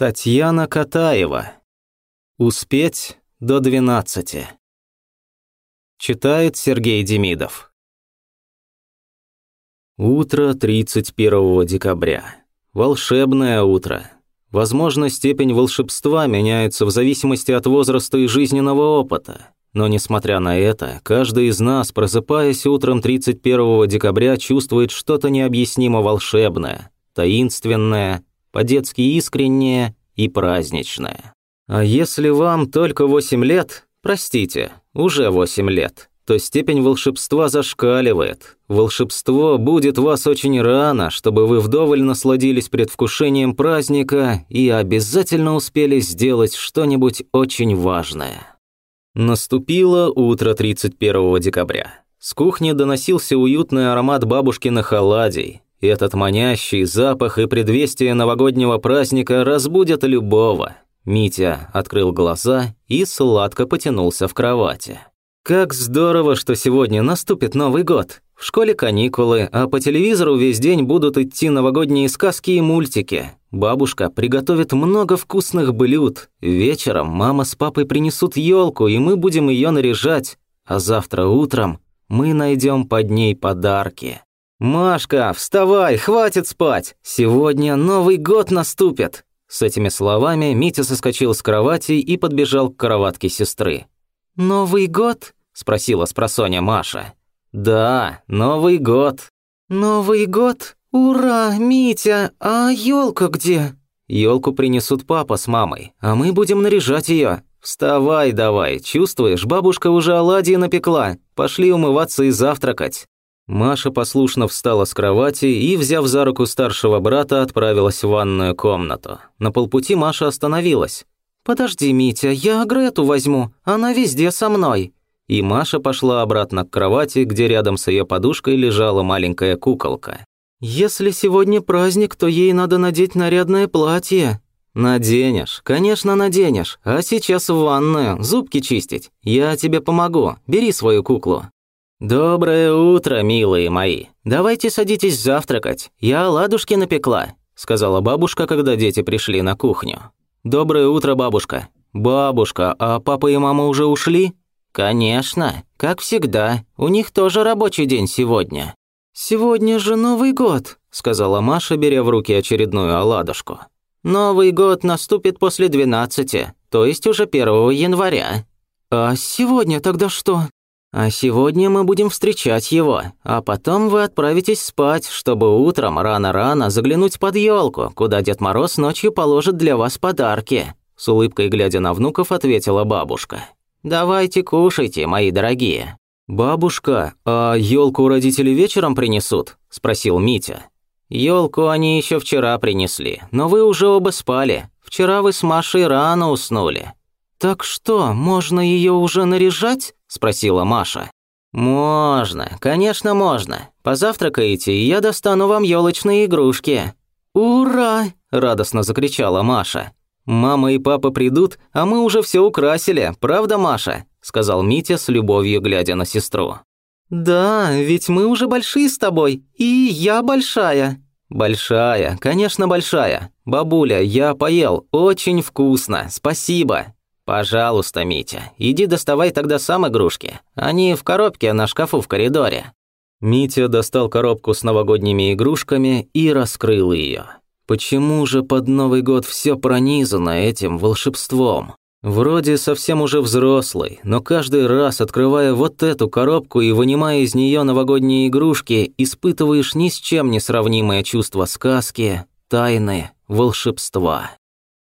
Татьяна Катаева. Успеть до 12. Читает Сергей Демидов. Утро 31 декабря. Волшебное утро. Возможно, степень волшебства меняется в зависимости от возраста и жизненного опыта. Но несмотря на это, каждый из нас, просыпаясь утром 31 декабря, чувствует что-то необъяснимо волшебное, таинственное, по-детски искреннее и праздничное. А если вам только 8 лет, простите, уже 8 лет, то степень волшебства зашкаливает. Волшебство будет вас очень рано, чтобы вы вдоволь насладились предвкушением праздника и обязательно успели сделать что-нибудь очень важное. Наступило утро 31 декабря. С кухни доносился уютный аромат бабушкиных оладий, этот манящий запах и предвестие новогоднего праздника разбудят любого. Митя открыл глаза и сладко потянулся в кровати. Как здорово, что сегодня наступит Новый год. В школе каникулы, а по телевизору весь день будут идти новогодние сказки и мультики. Бабушка приготовит много вкусных блюд. Вечером мама с папой принесут елку, и мы будем ее наряжать. А завтра утром мы найдем под ней подарки. «Машка, вставай, хватит спать! Сегодня Новый год наступит!» С этими словами Митя соскочил с кровати и подбежал к кроватке сестры. «Новый год?» – спросила спросонья Маша. «Да, Новый год». «Новый год? Ура, Митя, а елка где?» Елку принесут папа с мамой, а мы будем наряжать ее. Вставай давай, чувствуешь, бабушка уже оладьи напекла. Пошли умываться и завтракать. Маша послушно встала с кровати и, взяв за руку старшего брата, отправилась в ванную комнату. На полпути Маша остановилась. «Подожди, Митя, я Грету возьму, она везде со мной». И Маша пошла обратно к кровати, где рядом с ее подушкой лежала маленькая куколка. «Если сегодня праздник, то ей надо надеть нарядное платье». «Наденешь, конечно, наденешь. А сейчас в ванную, зубки чистить. Я тебе помогу. Бери свою куклу». «Доброе утро, милые мои. Давайте садитесь завтракать. Я ладушки напекла», — сказала бабушка, когда дети пришли на кухню. «Доброе утро, бабушка». «Бабушка, а папа и мама уже ушли?» «Конечно, как всегда. У них тоже рабочий день сегодня». «Сегодня же Новый год», — сказала Маша, беря в руки очередную оладушку. «Новый год наступит после двенадцати, то есть уже первого января». «А сегодня тогда что?» А сегодня мы будем встречать его, а потом вы отправитесь спать, чтобы утром рано-рано заглянуть под елку, куда Дед Мороз ночью положит для вас подарки», с улыбкой глядя на внуков, ответила бабушка. «Давайте кушайте, мои дорогие». «Бабушка, а елку родители вечером принесут?» – спросил Митя. Елку они еще вчера принесли, но вы уже оба спали. Вчера вы с Машей рано уснули». «Так что, можно ее уже наряжать?» – спросила Маша. «Можно, конечно, можно. Позавтракаете, и я достану вам елочные игрушки». «Ура!» – радостно закричала Маша. «Мама и папа придут, а мы уже все украсили, правда, Маша?» – сказал Митя с любовью, глядя на сестру. «Да, ведь мы уже большие с тобой, и я большая». «Большая, конечно, большая. Бабуля, я поел, очень вкусно, спасибо», «Пожалуйста, Митя, иди доставай тогда сам игрушки. Они в коробке на шкафу в коридоре». Митя достал коробку с новогодними игрушками и раскрыл ее. Почему же под Новый год все пронизано этим волшебством? Вроде совсем уже взрослый, но каждый раз, открывая вот эту коробку и вынимая из нее новогодние игрушки, испытываешь ни с чем не сравнимое чувство сказки, тайны, волшебства.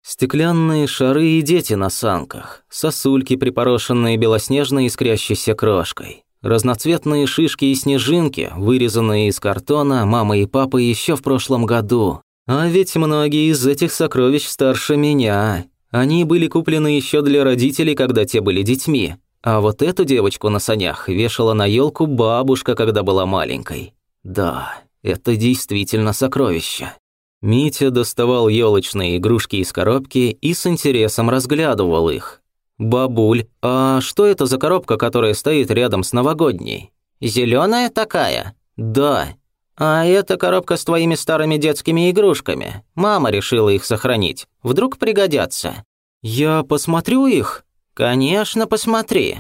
Стеклянные шары и дети на санках, сосульки, припорошенные белоснежной искрящейся крошкой, разноцветные шишки и снежинки, вырезанные из картона мамой и папой еще в прошлом году. А ведь многие из этих сокровищ старше меня. Они были куплены еще для родителей, когда те были детьми. А вот эту девочку на санях вешала на елку бабушка, когда была маленькой. Да, это действительно сокровище. Митя доставал елочные игрушки из коробки и с интересом разглядывал их. «Бабуль, а что это за коробка, которая стоит рядом с новогодней?» «Зелёная такая?» «Да». «А это коробка с твоими старыми детскими игрушками. Мама решила их сохранить. Вдруг пригодятся». «Я посмотрю их?» «Конечно, посмотри».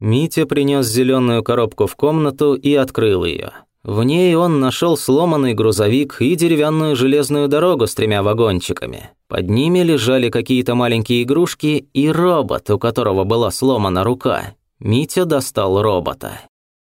Митя принес зеленую коробку в комнату и открыл ее. В ней он нашел сломанный грузовик и деревянную железную дорогу с тремя вагончиками. Под ними лежали какие-то маленькие игрушки и робот, у которого была сломана рука. Митя достал робота.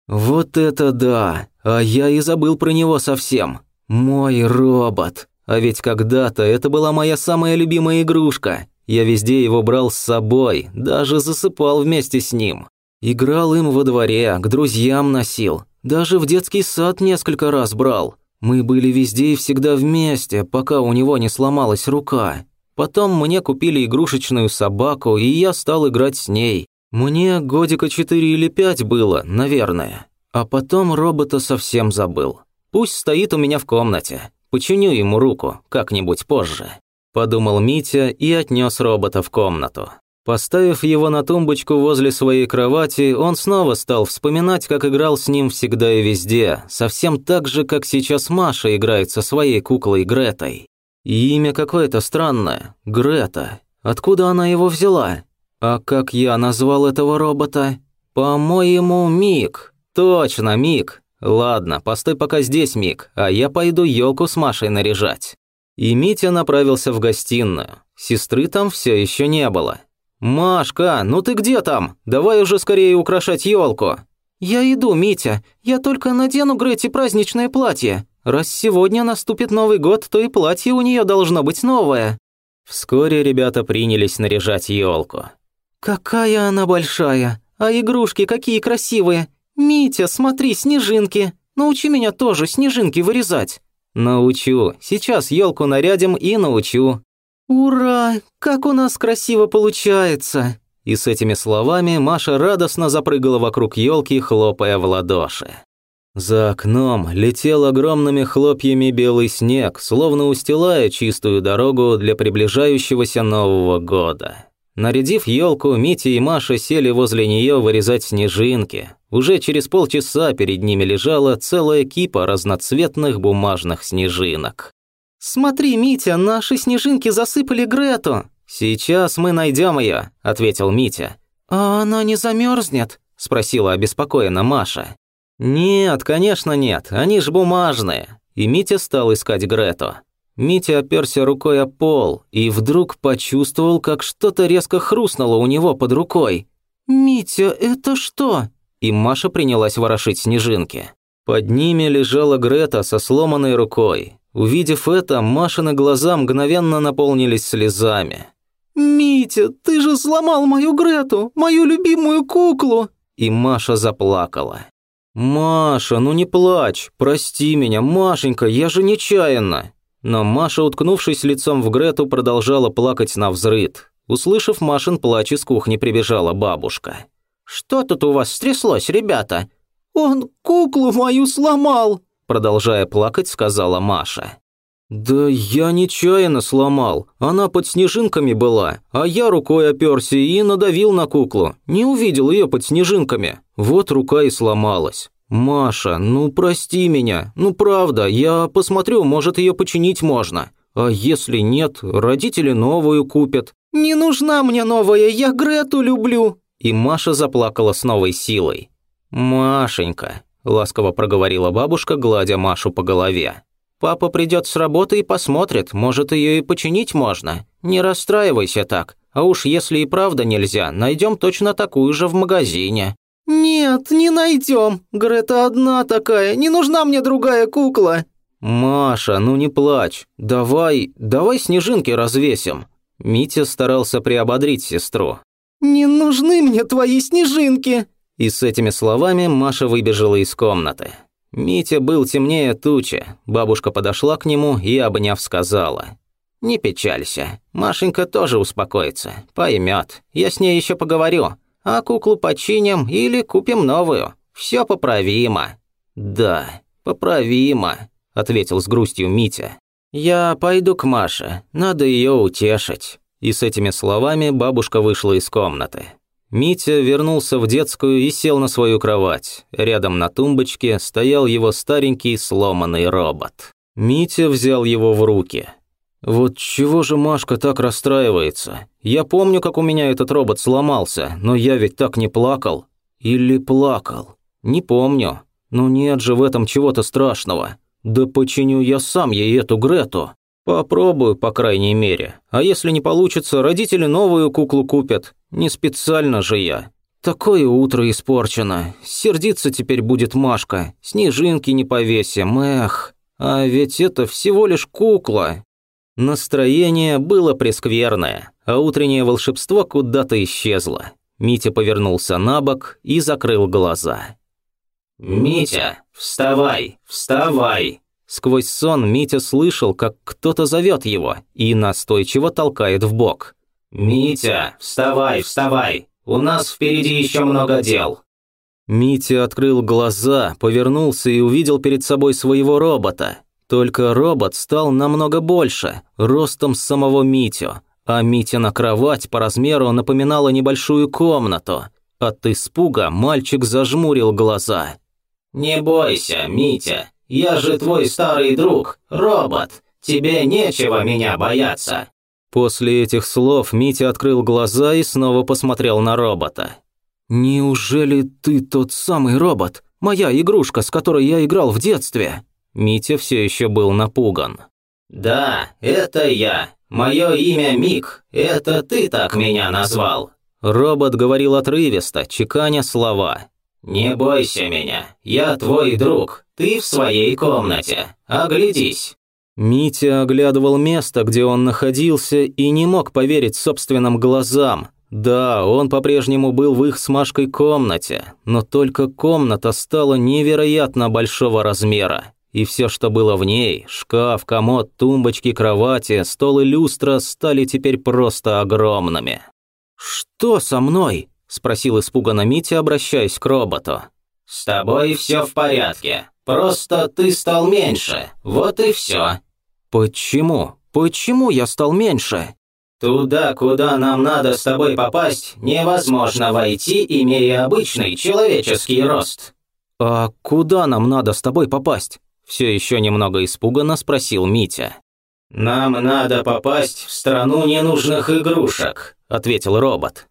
«Вот это да! А я и забыл про него совсем. Мой робот. А ведь когда-то это была моя самая любимая игрушка. Я везде его брал с собой, даже засыпал вместе с ним. Играл им во дворе, к друзьям носил. Даже в детский сад несколько раз брал. Мы были везде и всегда вместе, пока у него не сломалась рука. Потом мне купили игрушечную собаку, и я стал играть с ней. Мне годика четыре или пять было, наверное. А потом робота совсем забыл. Пусть стоит у меня в комнате. Починю ему руку как-нибудь позже. Подумал Митя и отнес робота в комнату. Поставив его на тумбочку возле своей кровати, он снова стал вспоминать, как играл с ним всегда и везде, совсем так же, как сейчас Маша играет со своей куклой Гретой. И имя какое-то странное – Грета. Откуда она его взяла? А как я назвал этого робота? По-моему, Мик. Точно, Мик. Ладно, постой пока здесь, Мик, а я пойду елку с Машей наряжать. И Митя направился в гостиную. Сестры там все еще не было. «Машка, ну ты где там? Давай уже скорее украшать елку. «Я иду, Митя. Я только надену Грете праздничное платье. Раз сегодня наступит Новый год, то и платье у нее должно быть новое». Вскоре ребята принялись наряжать елку. «Какая она большая! А игрушки какие красивые! Митя, смотри, снежинки! Научи меня тоже снежинки вырезать!» «Научу. Сейчас елку нарядим и научу. «Ура! Как у нас красиво получается!» И с этими словами Маша радостно запрыгала вокруг елки, хлопая в ладоши. За окном летел огромными хлопьями белый снег, словно устилая чистую дорогу для приближающегося Нового года. Нарядив елку, Митя и Маша сели возле нее вырезать снежинки. Уже через полчаса перед ними лежала целая кипа разноцветных бумажных снежинок. «Смотри, Митя, наши снежинки засыпали Грету!» «Сейчас мы найдем ее», — ответил Митя. «А она не замерзнет?» — спросила обеспокоена Маша. «Нет, конечно нет, они ж бумажные». И Митя стал искать Грету. Митя оперся рукой о пол и вдруг почувствовал, как что-то резко хрустнуло у него под рукой. «Митя, это что?» И Маша принялась ворошить снежинки. Под ними лежала Грета со сломанной рукой. Увидев это, Машины глаза мгновенно наполнились слезами. «Митя, ты же сломал мою Грету, мою любимую куклу!» И Маша заплакала. «Маша, ну не плачь, прости меня, Машенька, я же нечаянно!» Но Маша, уткнувшись лицом в Грету, продолжала плакать на взрыд. Услышав Машин плач, из кухни прибежала бабушка. «Что тут у вас стряслось, ребята?» «Он куклу мою сломал!» Продолжая плакать, сказала Маша. «Да я нечаянно сломал. Она под снежинками была, а я рукой оперся и надавил на куклу. Не увидел ее под снежинками. Вот рука и сломалась. Маша, ну прости меня. Ну правда, я посмотрю, может ее починить можно. А если нет, родители новую купят». «Не нужна мне новая, я Грету люблю». И Маша заплакала с новой силой. «Машенька, – ласково проговорила бабушка, гладя Машу по голове. «Папа придет с работы и посмотрит, может, ее и починить можно. Не расстраивайся так. А уж если и правда нельзя, найдем точно такую же в магазине». «Нет, не найдем. Грета одна такая, не нужна мне другая кукла». «Маша, ну не плачь. Давай, давай снежинки развесим». Митя старался приободрить сестру. «Не нужны мне твои снежинки», и с этими словами Маша выбежала из комнаты. Митя был темнее тучи. Бабушка подошла к нему и, обняв, сказала. «Не печалься. Машенька тоже успокоится. Поймет. Я с ней еще поговорю. А куклу починим или купим новую. Все поправимо». «Да, поправимо», — ответил с грустью Митя. «Я пойду к Маше. Надо ее утешить». И с этими словами бабушка вышла из комнаты. Митя вернулся в детскую и сел на свою кровать. Рядом на тумбочке стоял его старенький сломанный робот. Митя взял его в руки. «Вот чего же Машка так расстраивается? Я помню, как у меня этот робот сломался, но я ведь так не плакал. Или плакал? Не помню. Ну нет же в этом чего-то страшного. Да починю я сам ей эту Грету. Попробую, по крайней мере. А если не получится, родители новую куклу купят. Не специально же я. Такое утро испорчено. Сердиться теперь будет Машка. Снежинки не повесим, эх. А ведь это всего лишь кукла. Настроение было прескверное, а утреннее волшебство куда-то исчезло. Митя повернулся на бок и закрыл глаза. «Митя, вставай, вставай!» Сквозь сон Митя слышал, как кто-то зовет его и настойчиво толкает в бок. «Митя, вставай, вставай! У нас впереди еще много дел!» Митя открыл глаза, повернулся и увидел перед собой своего робота. Только робот стал намного больше, ростом самого Митю, а Митина кровать по размеру напоминала небольшую комнату. От испуга мальчик зажмурил глаза. «Не бойся, Митя, я же твой старый друг, робот. Тебе нечего меня бояться». После этих слов Митя открыл глаза и снова посмотрел на робота. «Неужели ты тот самый робот? Моя игрушка, с которой я играл в детстве?» Митя все еще был напуган. «Да, это я. Мое имя Мик. Это ты так меня назвал». Робот говорил отрывисто, чеканя слова. «Не бойся меня. Я твой друг. Ты в своей комнате. Оглядись». Митя оглядывал место, где он находился, и не мог поверить собственным глазам. Да, он по-прежнему был в их с Машкой комнате, но только комната стала невероятно большого размера. И все, что было в ней – шкаф, комод, тумбочки, кровати, стол и люстра – стали теперь просто огромными. «Что со мной?» – спросил испуганно Митя, обращаясь к роботу. «С тобой все в порядке. Просто ты стал меньше. Вот и все». «Почему? Почему я стал меньше?» «Туда, куда нам надо с тобой попасть, невозможно войти, имея обычный человеческий рост». «А куда нам надо с тобой попасть?» Все еще немного испуганно спросил Митя. «Нам надо попасть в страну ненужных игрушек», — ответил робот.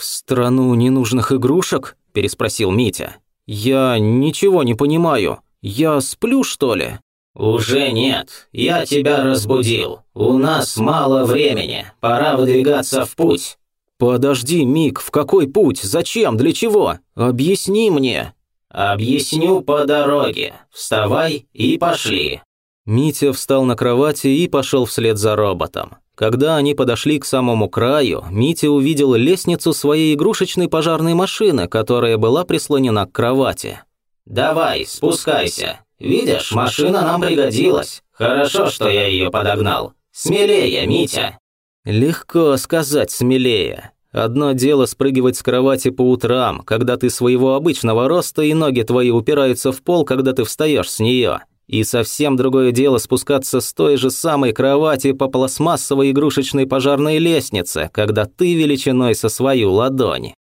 «В страну ненужных игрушек?» – переспросил Митя. «Я ничего не понимаю. Я сплю, что ли?» «Уже нет. Я тебя разбудил. У нас мало времени. Пора выдвигаться в путь». «Подожди, Мик, в какой путь? Зачем? Для чего? Объясни мне». «Объясню по дороге. Вставай и пошли». Митя встал на кровати и пошел вслед за роботом. Когда они подошли к самому краю, Митя увидел лестницу своей игрушечной пожарной машины, которая была прислонена к кровати. «Давай, спускайся. Видишь, машина нам пригодилась. Хорошо, что я ее подогнал. Смелее, Митя». Легко сказать смелее. Одно дело спрыгивать с кровати по утрам, когда ты своего обычного роста и ноги твои упираются в пол, когда ты встаешь с нее. И совсем другое дело спускаться с той же самой кровати по пластмассовой игрушечной пожарной лестнице, когда ты величиной со свою ладонь.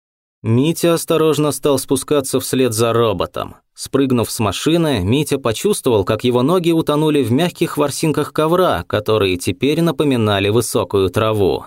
Митя осторожно стал спускаться вслед за роботом. Спрыгнув с машины, Митя почувствовал, как его ноги утонули в мягких ворсинках ковра, которые теперь напоминали высокую траву.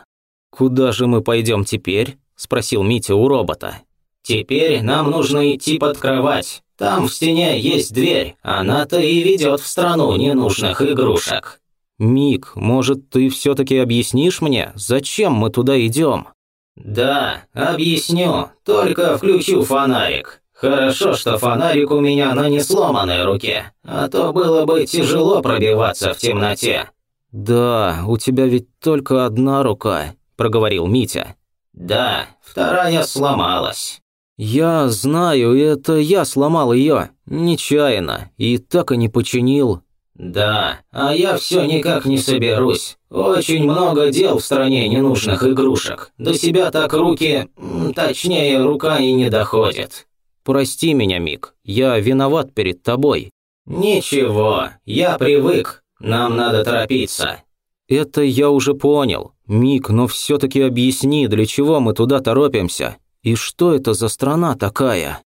«Куда же мы пойдем теперь?» – спросил Митя у робота. «Теперь нам нужно идти под кровать. Там в стене есть дверь, она-то и ведет в страну ненужных игрушек». «Мик, может, ты все-таки объяснишь мне, зачем мы туда идем?» «Да, объясню, только включу фонарик. Хорошо, что фонарик у меня на несломанной руке, а то было бы тяжело пробиваться в темноте». «Да, у тебя ведь только одна рука», проговорил Митя. «Да, вторая сломалась». «Я знаю, это я сломал ее, нечаянно, и так и не починил». «Да, а я все никак не соберусь. Очень много дел в стране ненужных игрушек. До себя так руки... точнее, рука и не доходит». «Прости меня, Мик, я виноват перед тобой». «Ничего, я привык. Нам надо торопиться». «Это я уже понял. Мик, но все-таки объясни, для чего мы туда торопимся? «И что это за страна такая?»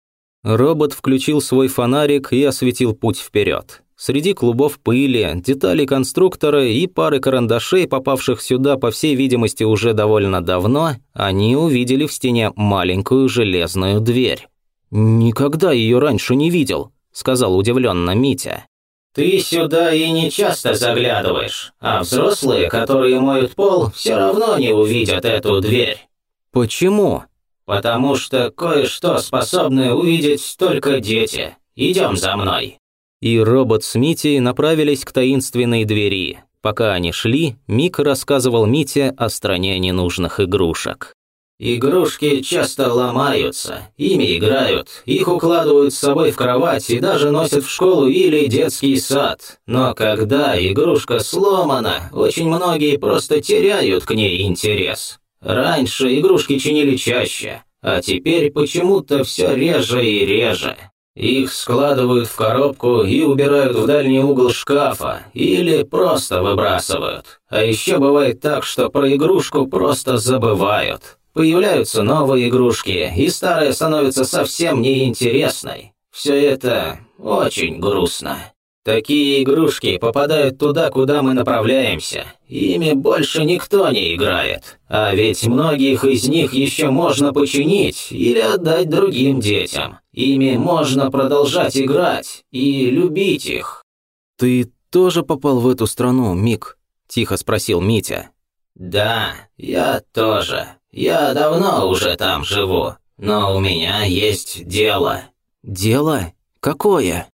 Робот включил свой фонарик и осветил путь вперед. Среди клубов пыли, деталей конструктора и пары карандашей, попавших сюда, по всей видимости, уже довольно давно, они увидели в стене маленькую железную дверь. «Никогда ее раньше не видел», — сказал удивленно Митя. «Ты сюда и не часто заглядываешь, а взрослые, которые моют пол, все равно не увидят эту дверь». «Почему?» «Потому что кое-что способны увидеть только дети. Идем за мной» и робот с Митей направились к таинственной двери. Пока они шли, Мик рассказывал Мите о стране ненужных игрушек. «Игрушки часто ломаются, ими играют, их укладывают с собой в кровать и даже носят в школу или детский сад. Но когда игрушка сломана, очень многие просто теряют к ней интерес. Раньше игрушки чинили чаще, а теперь почему-то все реже и реже. Их складывают в коробку и убирают в дальний угол шкафа, или просто выбрасывают. А еще бывает так, что про игрушку просто забывают. Появляются новые игрушки, и старая становится совсем неинтересной. Все это очень грустно. Такие игрушки попадают туда, куда мы направляемся. Ими больше никто не играет. А ведь многих из них еще можно починить или отдать другим детям. Ими можно продолжать играть и любить их. «Ты тоже попал в эту страну, Мик?» – тихо спросил Митя. «Да, я тоже. Я давно уже там живу. Но у меня есть дело». «Дело? Какое?»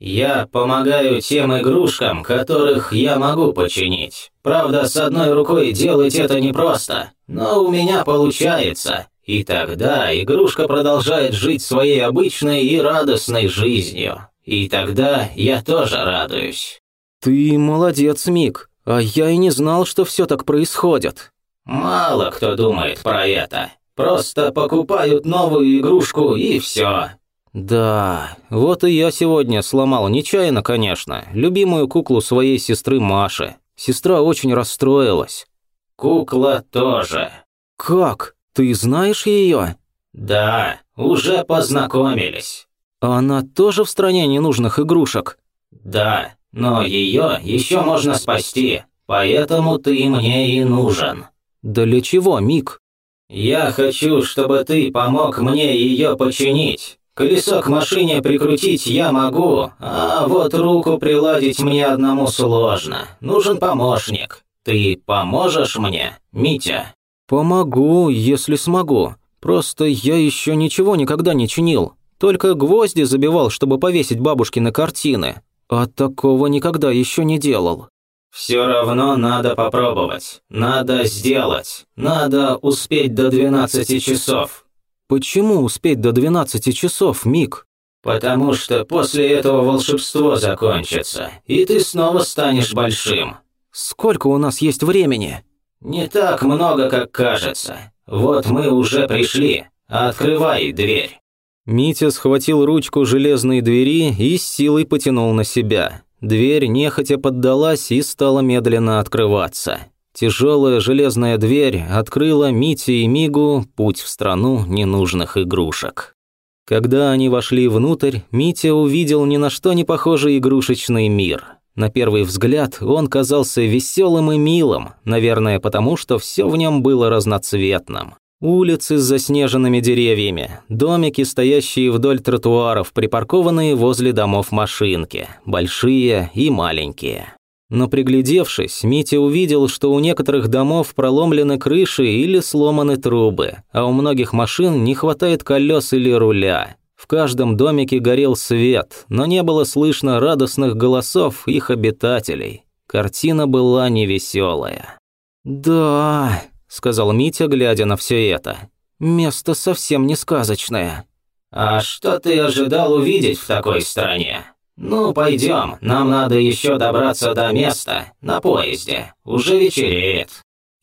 Я помогаю тем игрушкам, которых я могу починить. Правда, с одной рукой делать это непросто, но у меня получается. И тогда игрушка продолжает жить своей обычной и радостной жизнью. И тогда я тоже радуюсь. Ты молодец, Мик. А я и не знал, что все так происходит. Мало кто думает про это. Просто покупают новую игрушку и все. Да, вот и я сегодня сломал, нечаянно, конечно, любимую куклу своей сестры Маши. Сестра очень расстроилась. Кукла тоже. Как? Ты знаешь ее? Да, уже познакомились. Она тоже в стране ненужных игрушек? Да, но ее еще можно спасти, поэтому ты мне и нужен. Да для чего, Мик? Я хочу, чтобы ты помог мне ее починить. Колесо к машине прикрутить я могу, а вот руку приладить мне одному сложно. Нужен помощник. Ты поможешь мне, Митя?» «Помогу, если смогу. Просто я еще ничего никогда не чинил. Только гвозди забивал, чтобы повесить бабушки на картины. А такого никогда еще не делал». «Все равно надо попробовать. Надо сделать. Надо успеть до 12 часов. Почему успеть до 12 часов, Мик? Потому что после этого волшебство закончится, и ты снова станешь большим. Сколько у нас есть времени? Не так много, как кажется. Вот мы уже пришли. Открывай дверь. Митя схватил ручку железной двери и с силой потянул на себя. Дверь нехотя поддалась и стала медленно открываться. Тяжелая железная дверь открыла Мите и Мигу путь в страну ненужных игрушек. Когда они вошли внутрь, Митя увидел ни на что не похожий игрушечный мир. На первый взгляд он казался веселым и милым, наверное, потому что все в нем было разноцветным. Улицы с заснеженными деревьями, домики, стоящие вдоль тротуаров, припаркованные возле домов машинки, большие и маленькие. Но приглядевшись, Митя увидел, что у некоторых домов проломлены крыши или сломаны трубы, а у многих машин не хватает колес или руля. В каждом домике горел свет, но не было слышно радостных голосов их обитателей. Картина была невеселая. «Да», — сказал Митя, глядя на все это, — «место совсем не сказочное». «А что ты ожидал увидеть в такой стране?» «Ну, пойдем, нам надо еще добраться до места, на поезде, уже вечереет».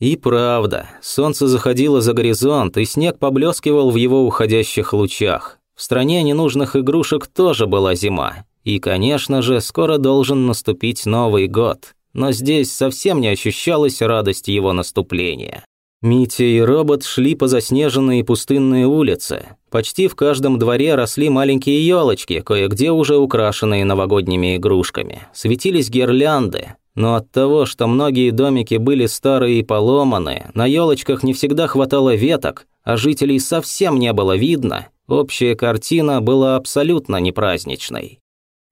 И правда, солнце заходило за горизонт, и снег поблескивал в его уходящих лучах. В стране ненужных игрушек тоже была зима. И, конечно же, скоро должен наступить Новый год. Но здесь совсем не ощущалась радость его наступления. Митя и робот шли по заснеженной и пустынной улице. Почти в каждом дворе росли маленькие елочки, кое-где уже украшенные новогодними игрушками. Светились гирлянды. Но от того, что многие домики были старые и поломаны, на елочках не всегда хватало веток, а жителей совсем не было видно, общая картина была абсолютно непраздничной.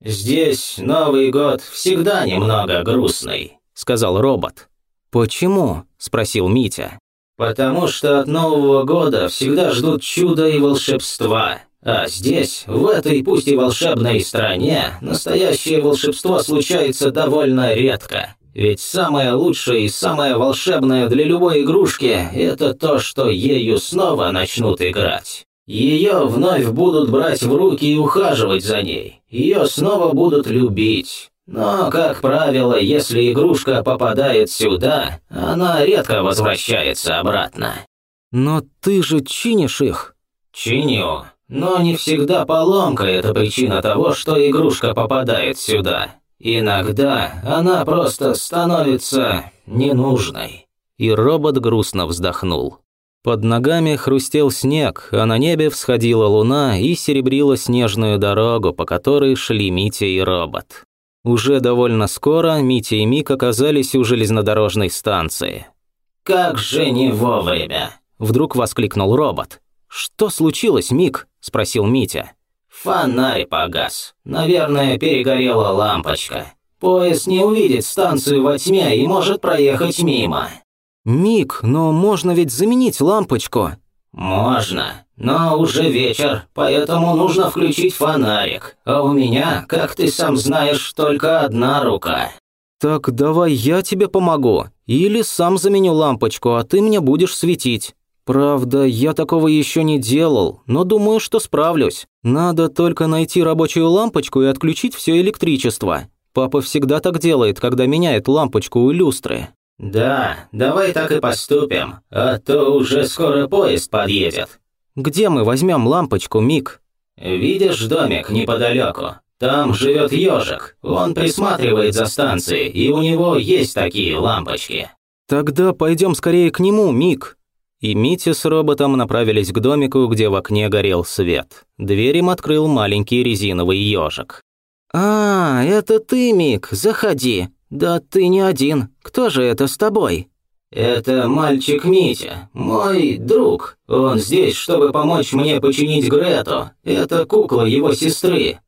«Здесь Новый год всегда немного грустный», — сказал робот. «Почему?» — спросил Митя. «Потому что от Нового года всегда ждут чуда и волшебства. А здесь, в этой пусть и волшебной стране, настоящее волшебство случается довольно редко. Ведь самое лучшее и самое волшебное для любой игрушки – это то, что ею снова начнут играть. Ее вновь будут брать в руки и ухаживать за ней. Ее снова будут любить. Но, как правило, если игрушка попадает сюда, она редко возвращается обратно. Но ты же чинишь их. Чиню. Но не всегда поломка – это причина того, что игрушка попадает сюда. Иногда она просто становится ненужной. И робот грустно вздохнул. Под ногами хрустел снег, а на небе всходила луна и серебрила снежную дорогу, по которой шли Митя и робот. Уже довольно скоро Митя и Мик оказались у железнодорожной станции. «Как же не вовремя!» – вдруг воскликнул робот. «Что случилось, Мик?» – спросил Митя. «Фонарь погас. Наверное, перегорела лампочка. Поезд не увидит станцию во тьме и может проехать мимо». «Мик, но можно ведь заменить лампочку?» «Можно, но уже вечер, поэтому нужно включить фонарик. А у меня, как ты сам знаешь, только одна рука». «Так давай я тебе помогу. Или сам заменю лампочку, а ты мне будешь светить». «Правда, я такого еще не делал, но думаю, что справлюсь. Надо только найти рабочую лампочку и отключить все электричество. Папа всегда так делает, когда меняет лампочку у люстры». «Да, давай так и поступим, а то уже скоро поезд подъедет». «Где мы возьмем лампочку, Мик?» «Видишь домик неподалеку? Там живет ежик. Он присматривает за станцией, и у него есть такие лампочки». «Тогда пойдем скорее к нему, Мик». И Митя с роботом направились к домику, где в окне горел свет. Дверь им открыл маленький резиновый ежик. «А, это ты, Мик, заходи. «Да ты не один. Кто же это с тобой?» «Это мальчик Митя, мой друг. Он здесь, чтобы помочь мне починить Грету. Это кукла его сестры».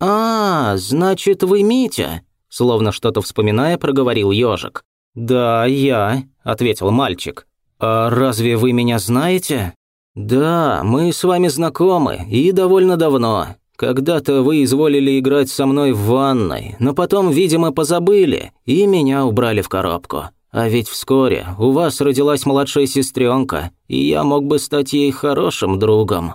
«А, значит, вы Митя?» Словно что-то вспоминая, проговорил ежик. «Да, я», — ответил мальчик. «А разве вы меня знаете?» «Да, мы с вами знакомы, и довольно давно. Когда-то вы изволили играть со мной в ванной, но потом, видимо, позабыли, и меня убрали в коробку. А ведь вскоре у вас родилась младшая сестренка, и я мог бы стать ей хорошим другом.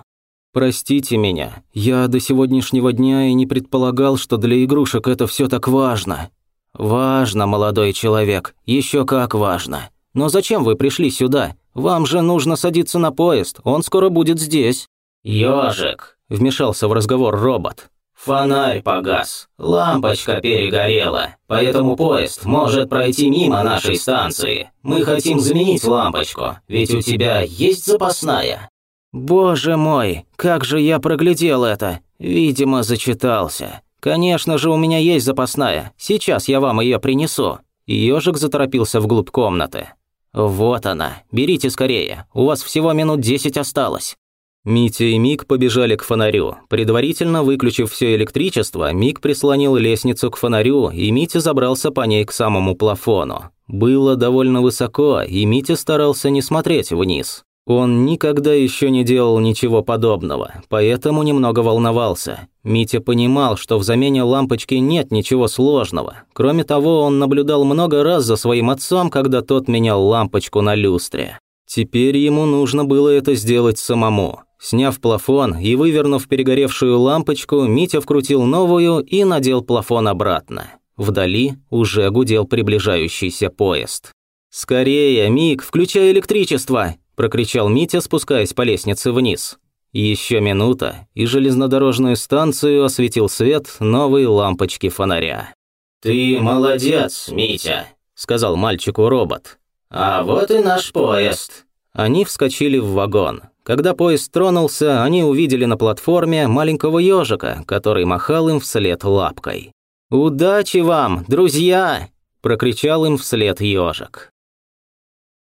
Простите меня, я до сегодняшнего дня и не предполагал, что для игрушек это все так важно. Важно, молодой человек, еще как важно. Но зачем вы пришли сюда? Вам же нужно садиться на поезд, он скоро будет здесь. Ёжик, Вмешался в разговор робот. «Фонарь погас, лампочка перегорела, поэтому поезд может пройти мимо нашей станции. Мы хотим заменить лампочку, ведь у тебя есть запасная». «Боже мой, как же я проглядел это! Видимо, зачитался. Конечно же, у меня есть запасная. Сейчас я вам ее принесу». Ежик заторопился вглубь комнаты. «Вот она. Берите скорее. У вас всего минут десять осталось». Митя и Мик побежали к фонарю. Предварительно выключив все электричество, Мик прислонил лестницу к фонарю, и Митя забрался по ней к самому плафону. Было довольно высоко, и Митя старался не смотреть вниз. Он никогда еще не делал ничего подобного, поэтому немного волновался. Митя понимал, что в замене лампочки нет ничего сложного. Кроме того, он наблюдал много раз за своим отцом, когда тот менял лампочку на люстре. Теперь ему нужно было это сделать самому. Сняв плафон и вывернув перегоревшую лампочку, Митя вкрутил новую и надел плафон обратно. Вдали уже гудел приближающийся поезд. «Скорее, Мик, включай электричество!» – прокричал Митя, спускаясь по лестнице вниз. Еще минута, и железнодорожную станцию осветил свет новой лампочки фонаря. «Ты молодец, Митя», – сказал мальчику робот. «А вот и наш поезд. Они вскочили в вагон. Когда поезд тронулся, они увидели на платформе маленького ежика, который махал им вслед лапкой. «Удачи вам, друзья!» – прокричал им вслед ежик.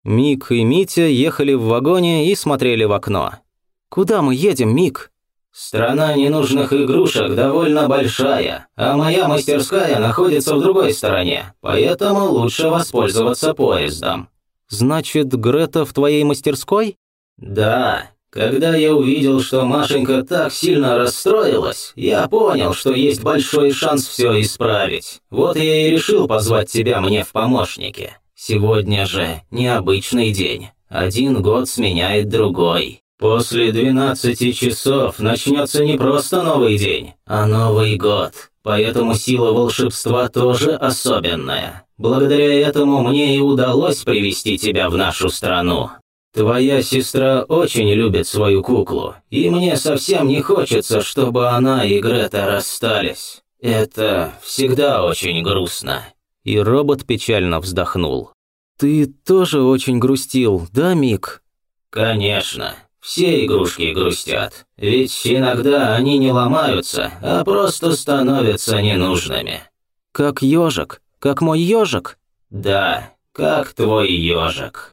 Мик и Митя ехали в вагоне и смотрели в окно. «Куда мы едем, Мик?» «Страна ненужных игрушек довольно большая, а моя мастерская находится в другой стороне, поэтому лучше воспользоваться поездом». «Значит, Грета в твоей мастерской?» «Да, когда я увидел, что Машенька так сильно расстроилась, я понял, что есть большой шанс все исправить. Вот я и решил позвать тебя мне в помощники. Сегодня же необычный день. Один год сменяет другой. После 12 часов начнется не просто новый день, а Новый год. Поэтому сила волшебства тоже особенная. Благодаря этому мне и удалось привести тебя в нашу страну. Твоя сестра очень любит свою куклу, и мне совсем не хочется, чтобы она и Грета расстались. Это всегда очень грустно». И робот печально вздохнул. «Ты тоже очень грустил, да, Мик?» «Конечно. Все игрушки грустят. Ведь иногда они не ломаются, а просто становятся ненужными». «Как ежик? Как мой ежик?» «Да, как твой ежик».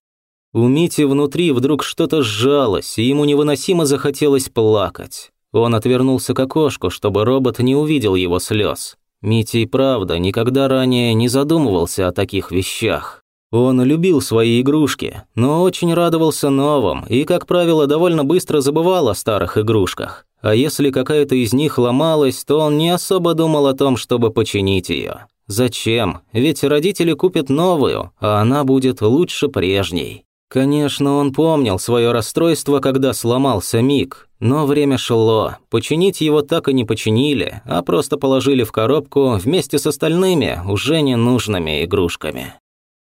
У Мити внутри вдруг что-то сжалось, и ему невыносимо захотелось плакать. Он отвернулся к окошку, чтобы робот не увидел его слез. Митя и правда никогда ранее не задумывался о таких вещах. Он любил свои игрушки, но очень радовался новым и, как правило, довольно быстро забывал о старых игрушках. А если какая-то из них ломалась, то он не особо думал о том, чтобы починить ее. Зачем? Ведь родители купят новую, а она будет лучше прежней. Конечно, он помнил свое расстройство, когда сломался Миг, но время шло. Починить его так и не починили, а просто положили в коробку вместе с остальными, уже ненужными игрушками.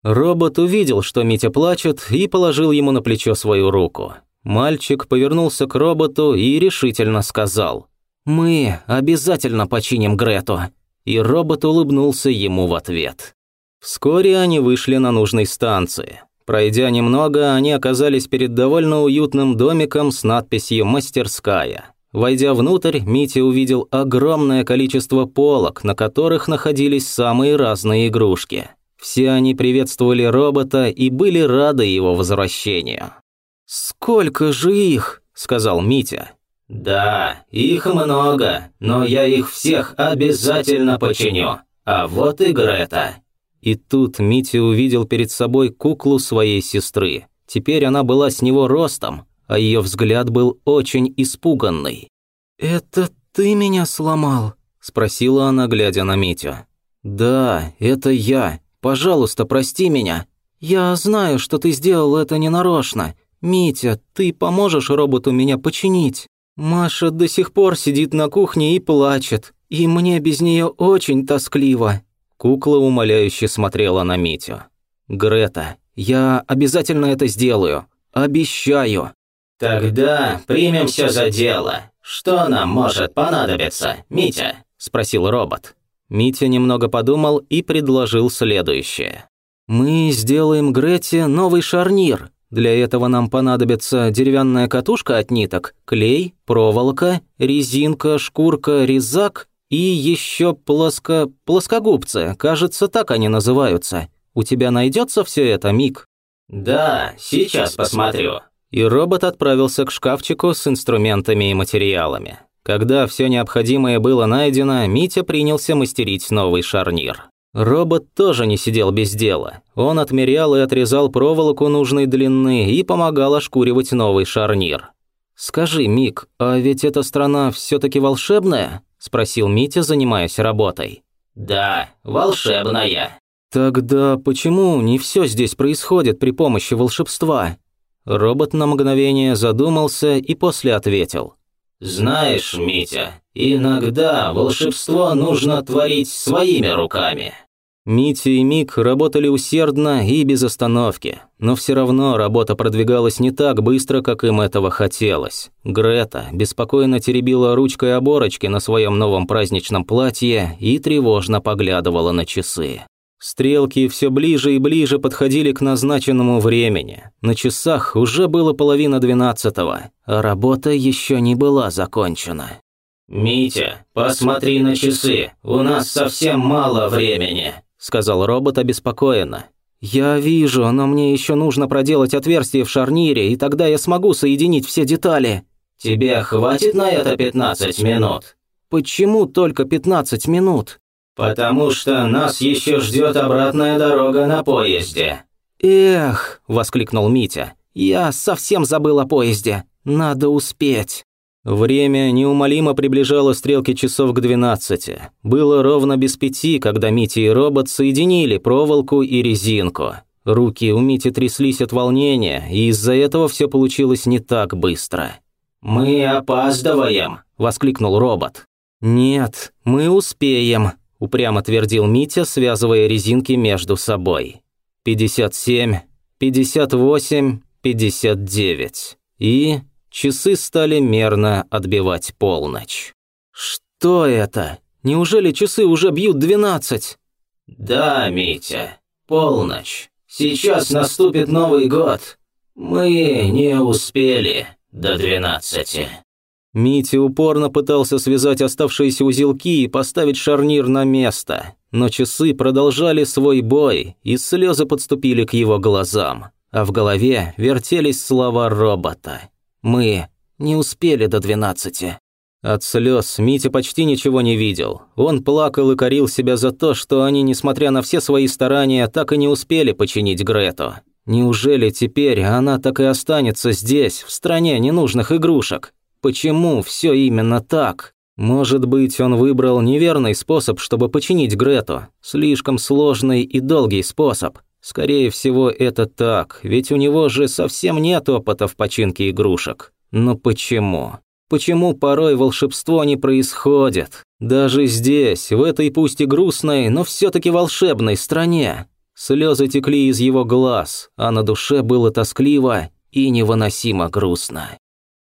Робот увидел, что Митя плачет, и положил ему на плечо свою руку. Мальчик повернулся к роботу и решительно сказал «Мы обязательно починим Грету». И робот улыбнулся ему в ответ. Вскоре они вышли на нужной станции. Пройдя немного, они оказались перед довольно уютным домиком с надписью «Мастерская». Войдя внутрь, Митя увидел огромное количество полок, на которых находились самые разные игрушки. Все они приветствовали робота и были рады его возвращению. «Сколько же их?» – сказал Митя. «Да, их много, но я их всех обязательно починю. А вот и Грета. И тут Митя увидел перед собой куклу своей сестры. Теперь она была с него ростом, а ее взгляд был очень испуганный. «Это ты меня сломал?» – спросила она, глядя на Митю. «Да, это я. Пожалуйста, прости меня. Я знаю, что ты сделал это ненарочно. Митя, ты поможешь роботу меня починить? Маша до сих пор сидит на кухне и плачет, и мне без нее очень тоскливо. Кукла умоляюще смотрела на Митю. «Грета, я обязательно это сделаю. Обещаю». «Тогда примемся за дело. Что нам может понадобиться, Митя?» – спросил робот. Митя немного подумал и предложил следующее. «Мы сделаем Грете новый шарнир. Для этого нам понадобится деревянная катушка от ниток, клей, проволока, резинка, шкурка, резак и еще плоско... плоскогубцы, кажется, так они называются. У тебя найдется все это, Мик? Да, сейчас посмотрю. И робот отправился к шкафчику с инструментами и материалами. Когда все необходимое было найдено, Митя принялся мастерить новый шарнир. Робот тоже не сидел без дела. Он отмерял и отрезал проволоку нужной длины и помогал ошкуривать новый шарнир. «Скажи, Мик, а ведь эта страна все таки волшебная?» – спросил Митя, занимаясь работой. «Да, волшебная». «Тогда почему не все здесь происходит при помощи волшебства?» Робот на мгновение задумался и после ответил. «Знаешь, Митя, иногда волшебство нужно творить своими руками». Митя и Мик работали усердно и без остановки, но все равно работа продвигалась не так быстро, как им этого хотелось. Грета беспокойно теребила ручкой оборочки на своем новом праздничном платье и тревожно поглядывала на часы. Стрелки все ближе и ближе подходили к назначенному времени. На часах уже было половина двенадцатого, а работа еще не была закончена. «Митя, посмотри на часы, у нас совсем мало времени», – сказал робот обеспокоенно. «Я вижу, но мне еще нужно проделать отверстие в шарнире, и тогда я смогу соединить все детали». «Тебе хватит на это 15 минут?» «Почему только 15 минут?» «Потому что нас еще ждет обратная дорога на поезде». «Эх», – воскликнул Митя, – «я совсем забыл о поезде. Надо успеть». Время неумолимо приближало стрелки часов к двенадцати. Было ровно без пяти, когда Митя и робот соединили проволоку и резинку. Руки у Мити тряслись от волнения, и из-за этого все получилось не так быстро. «Мы опаздываем!» – воскликнул робот. «Нет, мы успеем», – упрямо твердил Митя, связывая резинки между собой. «Пятьдесят семь, пятьдесят восемь, пятьдесят девять. И Часы стали мерно отбивать полночь. «Что это? Неужели часы уже бьют двенадцать?» «Да, Митя, полночь. Сейчас наступит Новый год. Мы не успели до двенадцати». Митя упорно пытался связать оставшиеся узелки и поставить шарнир на место, но часы продолжали свой бой, и слезы подступили к его глазам, а в голове вертелись слова робота. Мы не успели до двенадцати». От слез Митя почти ничего не видел. Он плакал и корил себя за то, что они, несмотря на все свои старания, так и не успели починить Грету. Неужели теперь она так и останется здесь, в стране ненужных игрушек? Почему все именно так? Может быть, он выбрал неверный способ, чтобы починить Грету. Слишком сложный и долгий способ. Скорее всего, это так, ведь у него же совсем нет опыта в починке игрушек. Но почему? Почему порой волшебство не происходит? Даже здесь, в этой пусть и грустной, но все таки волшебной стране. Слезы текли из его глаз, а на душе было тоскливо и невыносимо грустно.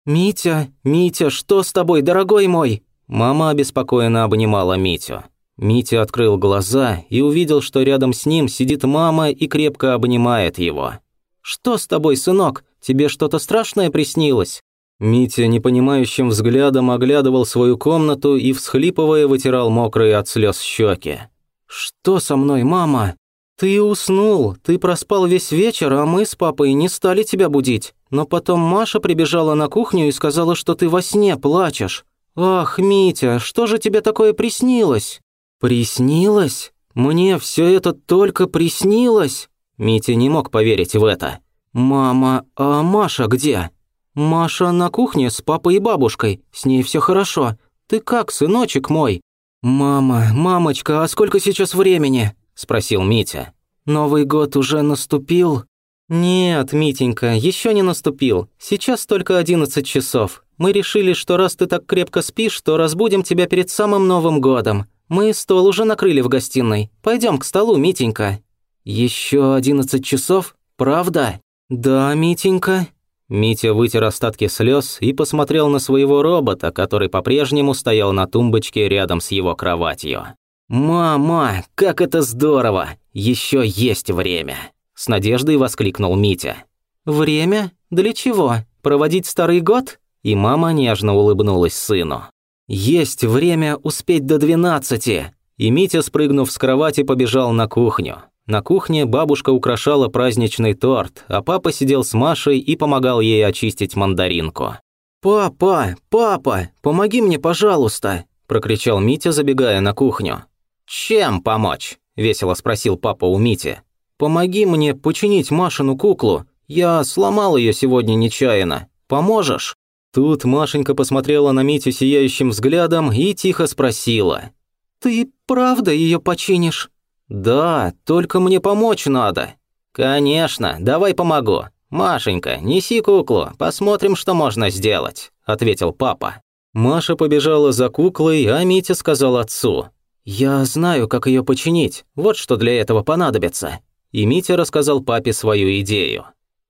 «Митя, Митя, что с тобой, дорогой мой?» Мама обеспокоенно обнимала Митю. Митя открыл глаза и увидел, что рядом с ним сидит мама и крепко обнимает его. «Что с тобой, сынок? Тебе что-то страшное приснилось?» Митя непонимающим взглядом оглядывал свою комнату и, всхлипывая, вытирал мокрые от слез щеки. «Что со мной, мама?» «Ты уснул, ты проспал весь вечер, а мы с папой не стали тебя будить. Но потом Маша прибежала на кухню и сказала, что ты во сне плачешь. Ах, Митя, что же тебе такое приснилось?» «Приснилось? Мне все это только приснилось?» Митя не мог поверить в это. «Мама, а Маша где?» «Маша на кухне с папой и бабушкой, с ней все хорошо. Ты как, сыночек мой?» «Мама, мамочка, а сколько сейчас времени?» – спросил Митя. «Новый год уже наступил?» «Нет, Митенька, еще не наступил. Сейчас только одиннадцать часов. Мы решили, что раз ты так крепко спишь, то разбудим тебя перед самым Новым годом. Мы стол уже накрыли в гостиной. Пойдем к столу, Митенька». Еще одиннадцать часов? Правда?» «Да, Митенька». Митя вытер остатки слез и посмотрел на своего робота, который по-прежнему стоял на тумбочке рядом с его кроватью. «Мама, как это здорово! Еще есть время!» С надеждой воскликнул Митя. «Время? Для чего? Проводить старый год?» И мама нежно улыбнулась сыну. «Есть время успеть до двенадцати!» И Митя, спрыгнув с кровати, побежал на кухню. На кухне бабушка украшала праздничный торт, а папа сидел с Машей и помогал ей очистить мандаринку. «Папа, папа, помоги мне, пожалуйста!» – прокричал Митя, забегая на кухню. «Чем помочь?» – весело спросил папа у Мити. «Помоги мне починить Машину куклу. Я сломал ее сегодня нечаянно. Поможешь?» Тут Машенька посмотрела на Митю сияющим взглядом и тихо спросила. «Ты правда ее починишь?» «Да, только мне помочь надо». «Конечно, давай помогу. Машенька, неси куклу, посмотрим, что можно сделать», – ответил папа. Маша побежала за куклой, а Митя сказал отцу. «Я знаю, как ее починить, вот что для этого понадобится». И Митя рассказал папе свою идею.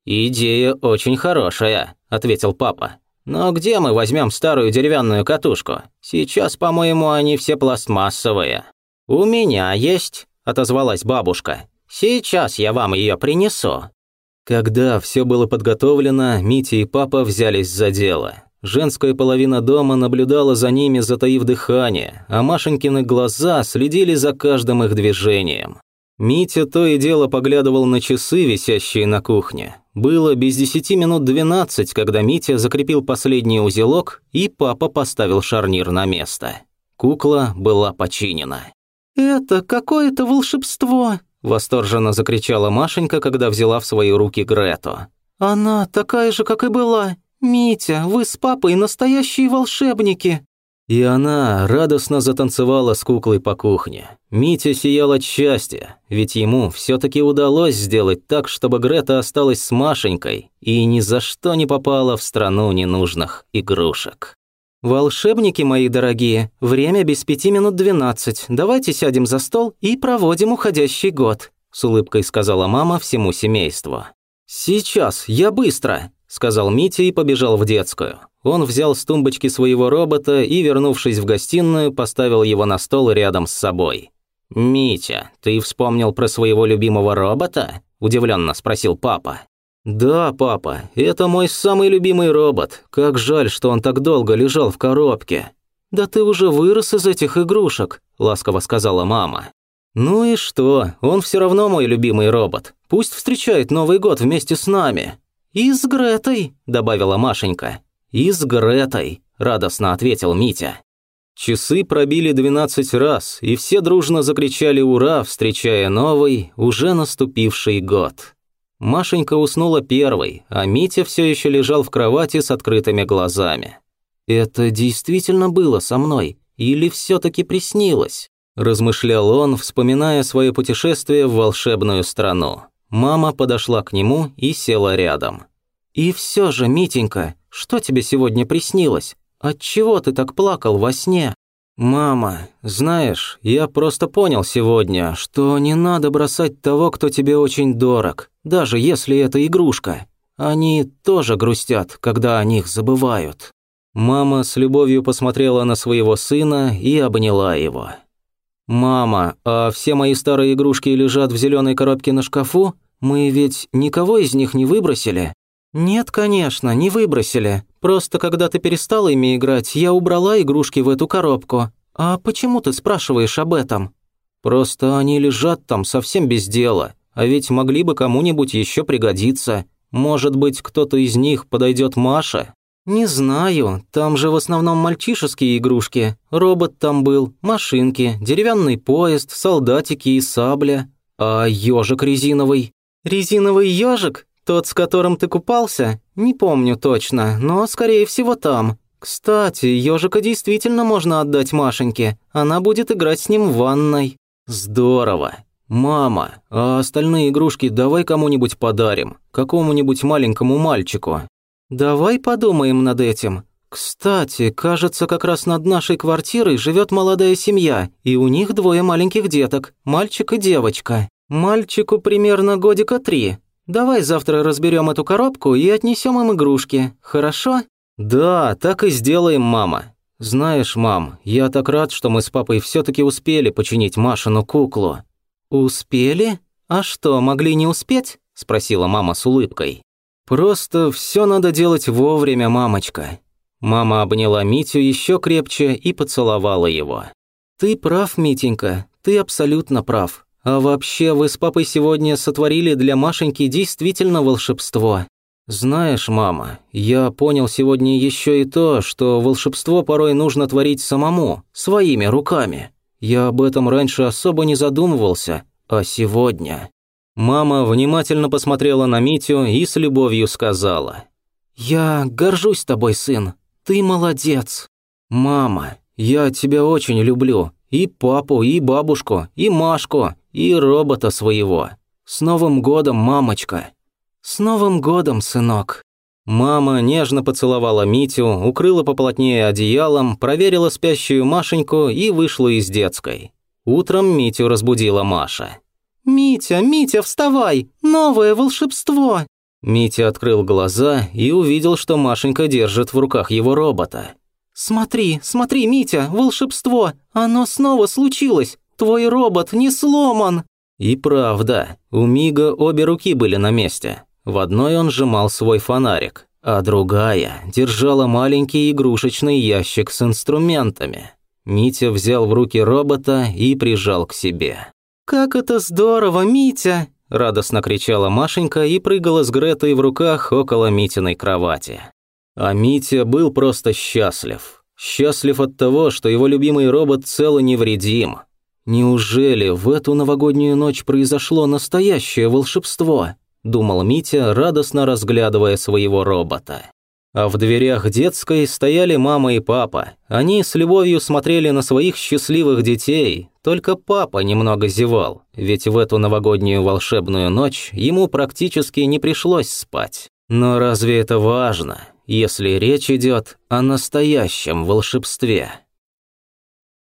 «Идея очень хорошая», – ответил папа. Но где мы возьмем старую деревянную катушку? Сейчас, по-моему, они все пластмассовые. У меня есть, – отозвалась бабушка. «Сейчас я вам ее принесу». Когда все было подготовлено, Митя и папа взялись за дело. Женская половина дома наблюдала за ними, затаив дыхание, а Машенькины глаза следили за каждым их движением. Митя то и дело поглядывал на часы, висящие на кухне. Было без десяти минут двенадцать, когда Митя закрепил последний узелок, и папа поставил шарнир на место. Кукла была починена. «Это какое-то волшебство!» – восторженно закричала Машенька, когда взяла в свои руки Грету. «Она такая же, как и была. Митя, вы с папой настоящие волшебники!» И она радостно затанцевала с куклой по кухне. Митя сиял от счастья, ведь ему все таки удалось сделать так, чтобы Грета осталась с Машенькой и ни за что не попала в страну ненужных игрушек. «Волшебники мои дорогие, время без пяти минут двенадцать. Давайте сядем за стол и проводим уходящий год», с улыбкой сказала мама всему семейству. «Сейчас, я быстро», сказал Митя и побежал в детскую. Он взял с тумбочки своего робота и, вернувшись в гостиную, поставил его на стол рядом с собой. «Митя, ты вспомнил про своего любимого робота?» – удивленно спросил папа. «Да, папа, это мой самый любимый робот. Как жаль, что он так долго лежал в коробке». «Да ты уже вырос из этих игрушек», – ласково сказала мама. «Ну и что? Он все равно мой любимый робот. Пусть встречает Новый год вместе с нами». «И с Гретой», – добавила Машенька. «И с Гретой», – радостно ответил Митя. Часы пробили двенадцать раз, и все дружно закричали «Ура!», встречая новый, уже наступивший год. Машенька уснула первой, а Митя все еще лежал в кровати с открытыми глазами. «Это действительно было со мной? Или все таки приснилось?» – размышлял он, вспоминая свое путешествие в волшебную страну. Мама подошла к нему и села рядом. «И все же, Митенька, что тебе сегодня приснилось? Отчего ты так плакал во сне?» «Мама, знаешь, я просто понял сегодня, что не надо бросать того, кто тебе очень дорог, даже если это игрушка. Они тоже грустят, когда о них забывают». Мама с любовью посмотрела на своего сына и обняла его. «Мама, а все мои старые игрушки лежат в зеленой коробке на шкафу? Мы ведь никого из них не выбросили?» «Нет, конечно, не выбросили. Просто когда ты перестала ими играть, я убрала игрушки в эту коробку. А почему ты спрашиваешь об этом?» «Просто они лежат там совсем без дела, а ведь могли бы кому-нибудь еще пригодиться. Может быть, кто-то из них подойдет Маше?» «Не знаю, там же в основном мальчишеские игрушки. Робот там был, машинки, деревянный поезд, солдатики и сабля. А ежик резиновый?» «Резиновый ежик? Тот, с которым ты купался? Не помню точно, но, скорее всего, там. Кстати, ежика действительно можно отдать Машеньке. Она будет играть с ним в ванной». «Здорово. Мама, а остальные игрушки давай кому-нибудь подарим. Какому-нибудь маленькому мальчику». «Давай подумаем над этим. Кстати, кажется, как раз над нашей квартирой живет молодая семья, и у них двое маленьких деток, мальчик и девочка». «Мальчику примерно годика три. Давай завтра разберем эту коробку и отнесем им игрушки, хорошо?» «Да, так и сделаем, мама. Знаешь, мам, я так рад, что мы с папой все таки успели починить Машину куклу». «Успели? А что, могли не успеть?» – спросила мама с улыбкой. «Просто все надо делать вовремя, мамочка». Мама обняла Митю еще крепче и поцеловала его. «Ты прав, Митенька, ты абсолютно прав. А вообще, вы с папой сегодня сотворили для Машеньки действительно волшебство. Знаешь, мама, я понял сегодня еще и то, что волшебство порой нужно творить самому, своими руками. Я об этом раньше особо не задумывался, а сегодня... Мама внимательно посмотрела на Митю и с любовью сказала. «Я горжусь тобой, сын. Ты молодец». «Мама, я тебя очень люблю. И папу, и бабушку, и Машку, и робота своего. С Новым годом, мамочка!» «С Новым годом, сынок!» Мама нежно поцеловала Митю, укрыла поплотнее одеялом, проверила спящую Машеньку и вышла из детской. Утром Митю разбудила Маша. «Митя, Митя, вставай! Новое волшебство!» Митя открыл глаза и увидел, что Машенька держит в руках его робота. «Смотри, смотри, Митя, волшебство! Оно снова случилось! твой робот не сломан!» И правда, у Мига обе руки были на месте. В одной он сжимал свой фонарик, а другая держала маленький игрушечный ящик с инструментами. Митя взял в руки робота и прижал к себе. «Как это здорово, Митя!» – радостно кричала Машенька и прыгала с Гретой в руках около Митиной кровати. А Митя был просто счастлив. Счастлив от того, что его любимый робот цел и невредим. Неужели в эту новогоднюю ночь произошло настоящее волшебство? Думал Митя, радостно разглядывая своего робота. А в дверях детской стояли мама и папа. Они с любовью смотрели на своих счастливых детей, только папа немного зевал, ведь в эту новогоднюю волшебную ночь ему практически не пришлось спать. Но разве это важно, если речь идет о настоящем волшебстве?